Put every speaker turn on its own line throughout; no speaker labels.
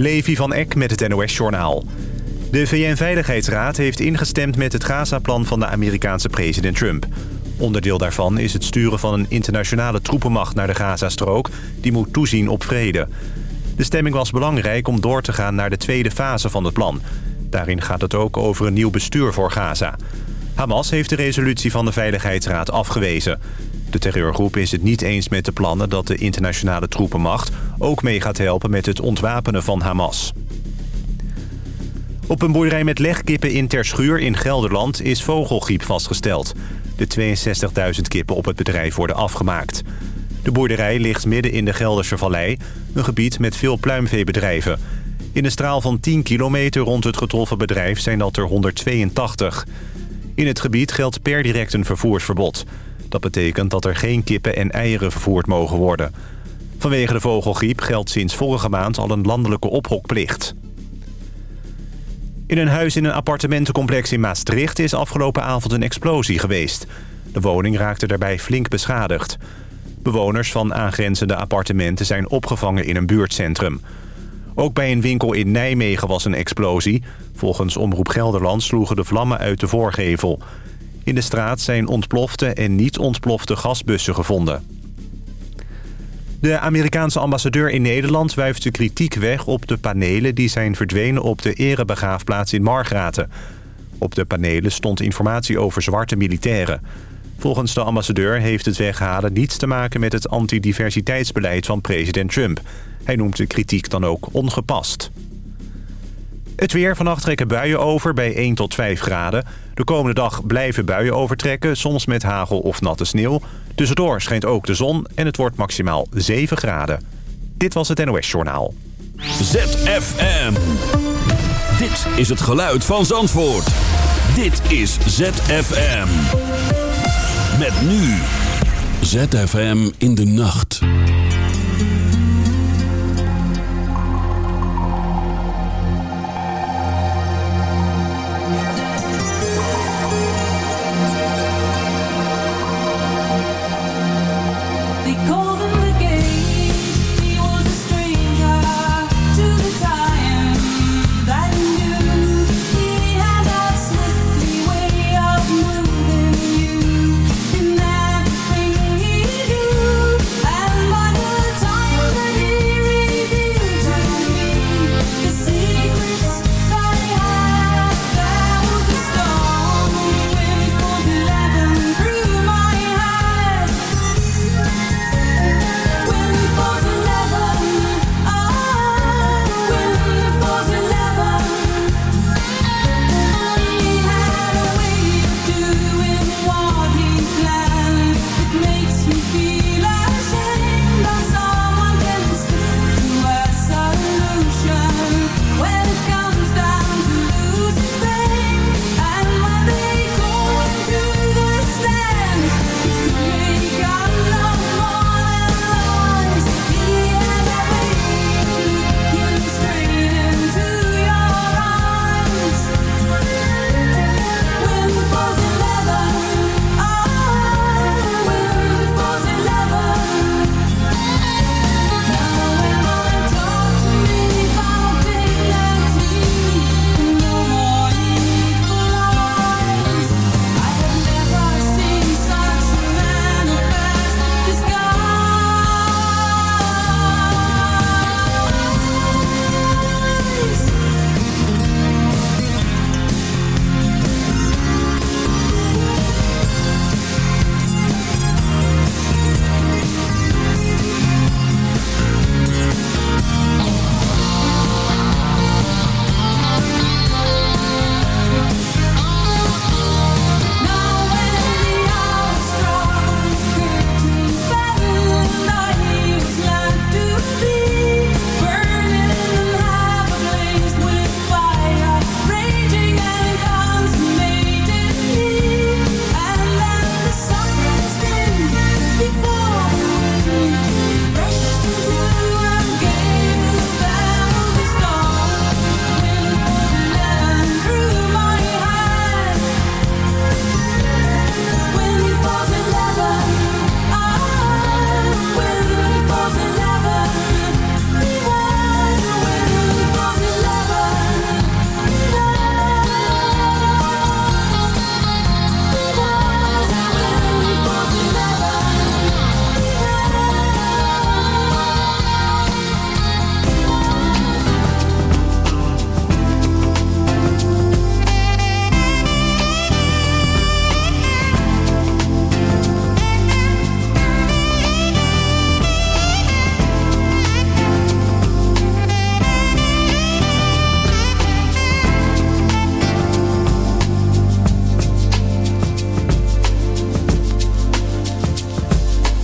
Levi van Eck met het NOS-journaal. De VN-veiligheidsraad heeft ingestemd met het Gaza-plan van de Amerikaanse president Trump. Onderdeel daarvan is het sturen van een internationale troepenmacht naar de Gazastrook... die moet toezien op vrede. De stemming was belangrijk om door te gaan naar de tweede fase van het plan. Daarin gaat het ook over een nieuw bestuur voor Gaza. Hamas heeft de resolutie van de Veiligheidsraad afgewezen. De terreurgroep is het niet eens met de plannen dat de internationale troepenmacht... ook mee gaat helpen met het ontwapenen van Hamas. Op een boerderij met legkippen in Terschuur in Gelderland is vogelgriep vastgesteld. De 62.000 kippen op het bedrijf worden afgemaakt. De boerderij ligt midden in de Gelderse Vallei, een gebied met veel pluimveebedrijven. In een straal van 10 kilometer rond het getroffen bedrijf zijn dat er 182. In het gebied geldt per direct een vervoersverbod. Dat betekent dat er geen kippen en eieren vervoerd mogen worden. Vanwege de vogelgriep geldt sinds vorige maand al een landelijke ophokplicht. In een huis in een appartementencomplex in Maastricht is afgelopen avond een explosie geweest. De woning raakte daarbij flink beschadigd. Bewoners van aangrenzende appartementen zijn opgevangen in een buurtcentrum. Ook bij een winkel in Nijmegen was een explosie. Volgens Omroep Gelderland sloegen de vlammen uit de voorgevel. In de straat zijn ontplofte en niet ontplofte gasbussen gevonden. De Amerikaanse ambassadeur in Nederland wuift de kritiek weg op de panelen... die zijn verdwenen op de erebegraafplaats in Margraten. Op de panelen stond informatie over zwarte militairen. Volgens de ambassadeur heeft het weghalen niets te maken met het antidiversiteitsbeleid van president Trump. Hij noemt de kritiek dan ook ongepast. Het weer. Vannacht trekken buien over bij 1 tot 5 graden. De komende dag blijven buien overtrekken, soms met hagel of natte sneeuw. Tussendoor schijnt ook de zon en het wordt maximaal 7 graden. Dit was het NOS Journaal.
ZFM. Dit is het geluid van Zandvoort. Dit is ZFM. Met nu. ZFM in de nacht.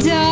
die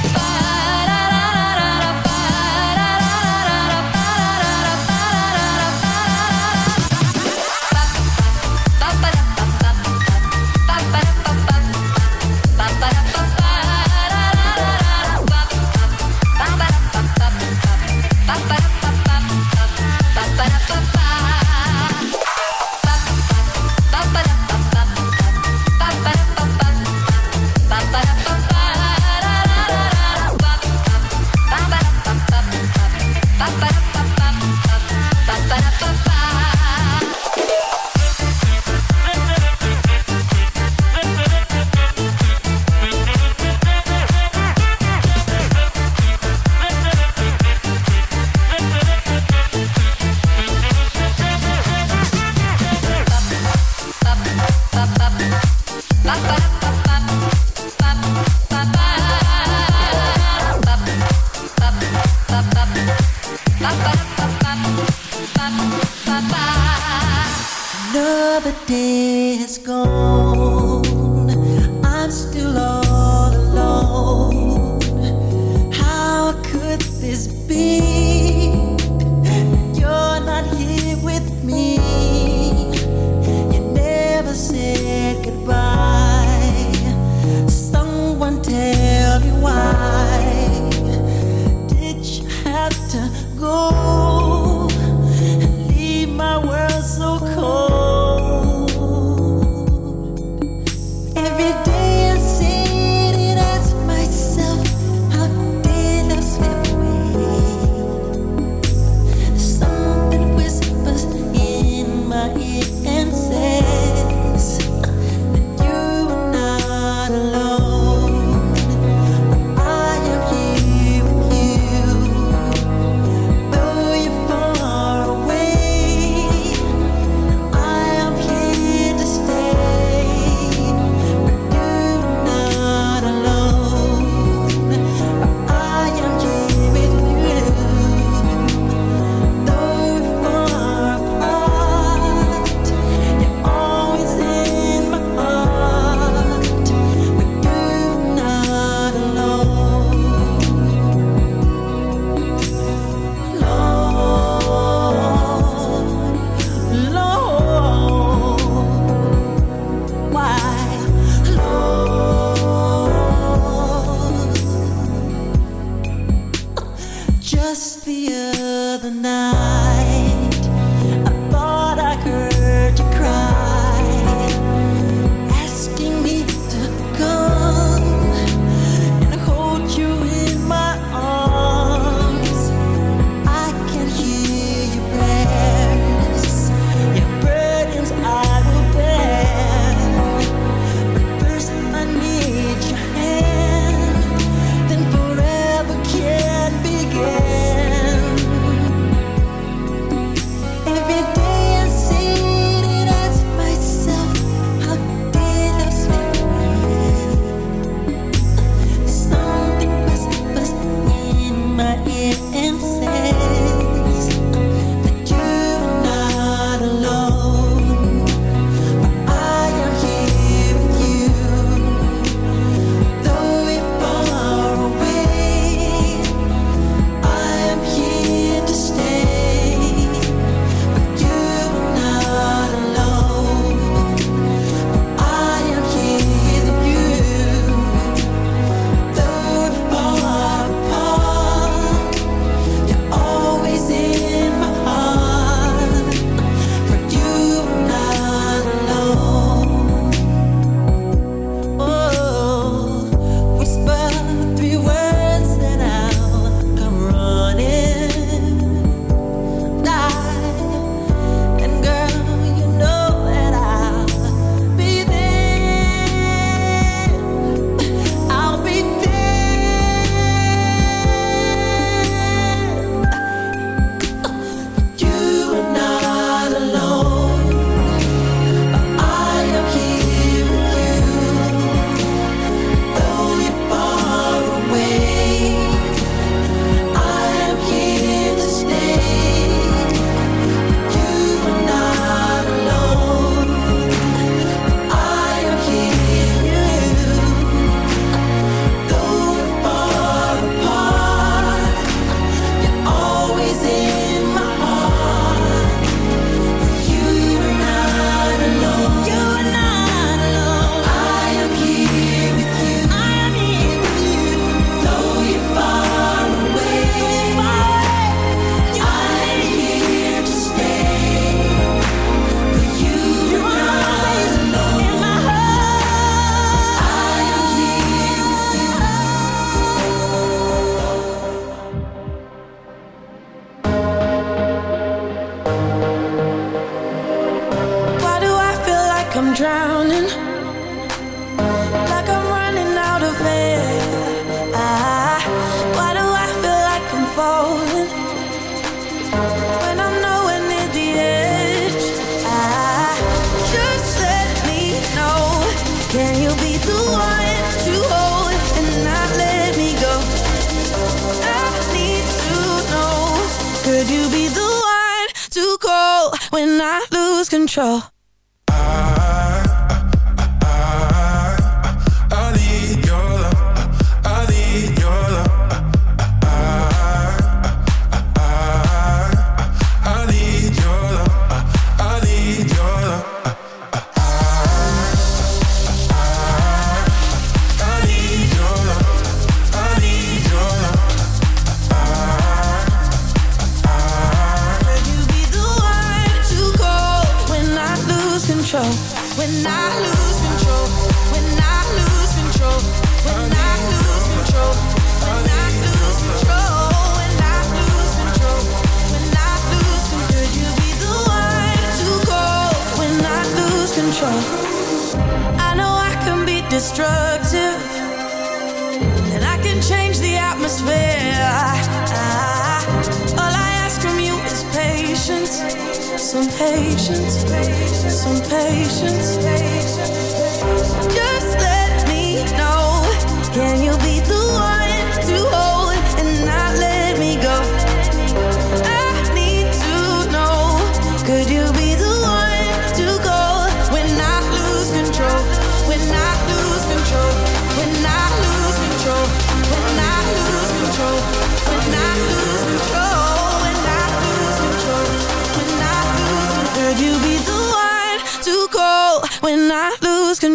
go.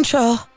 Control?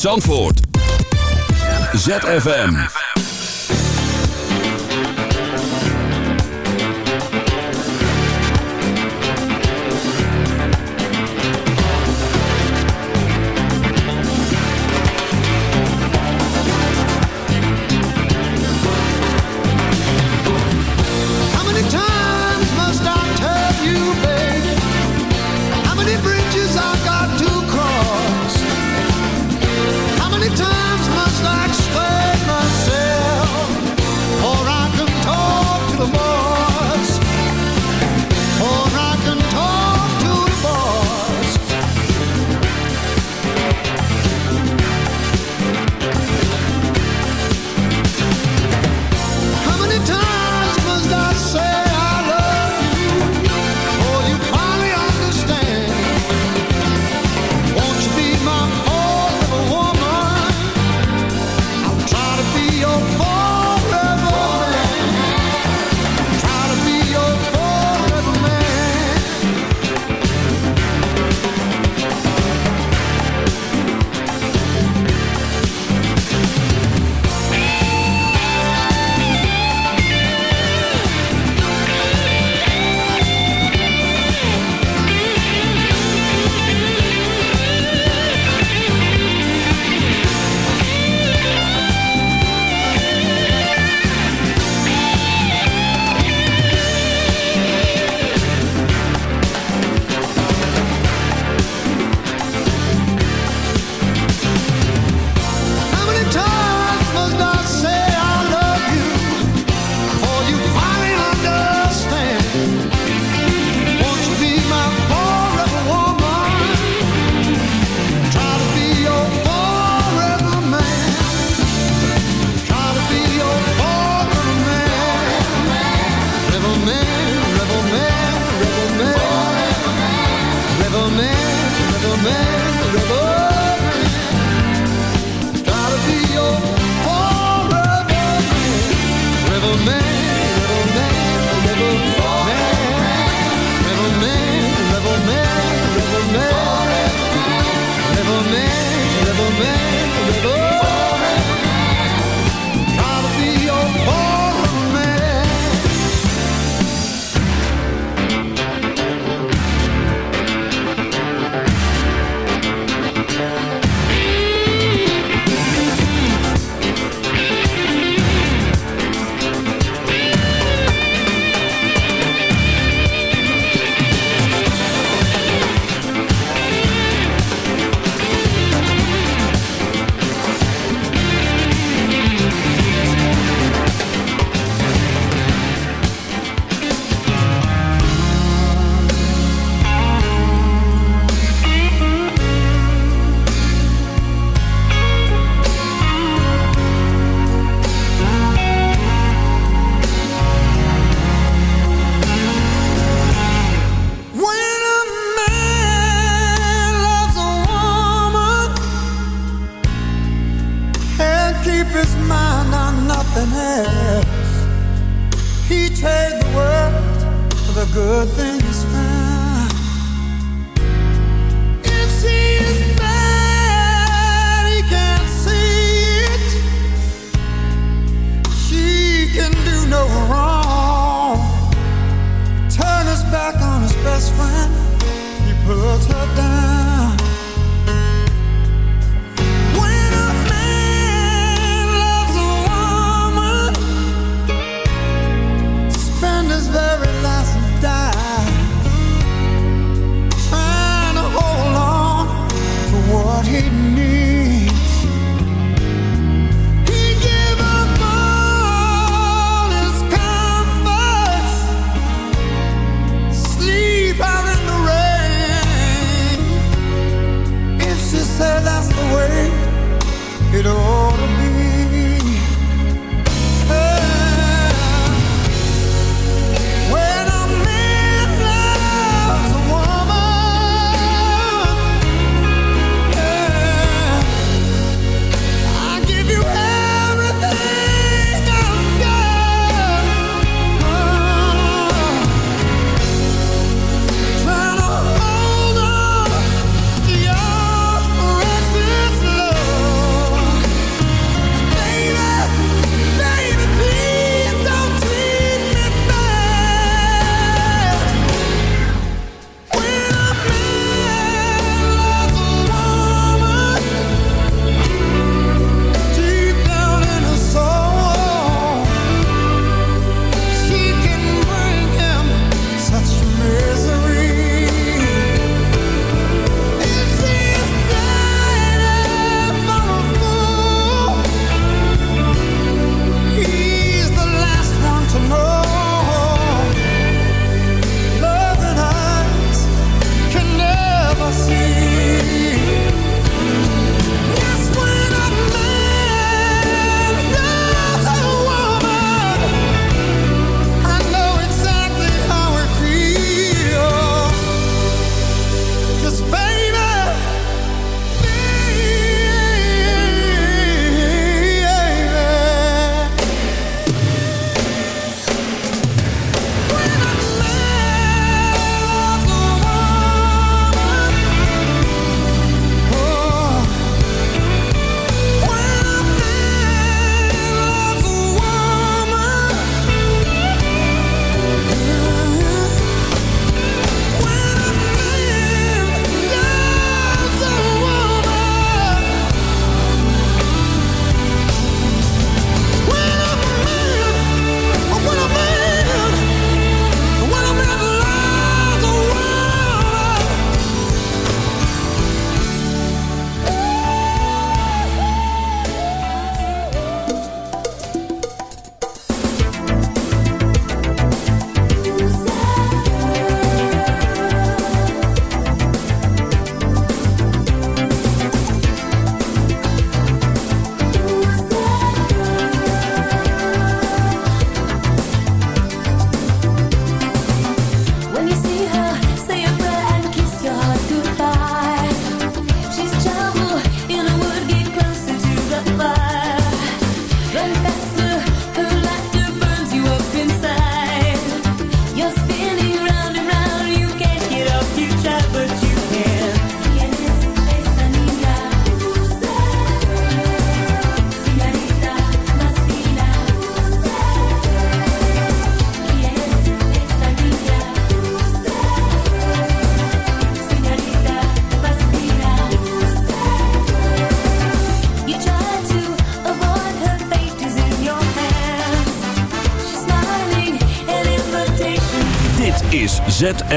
Zandvoort. ZFM.
Man.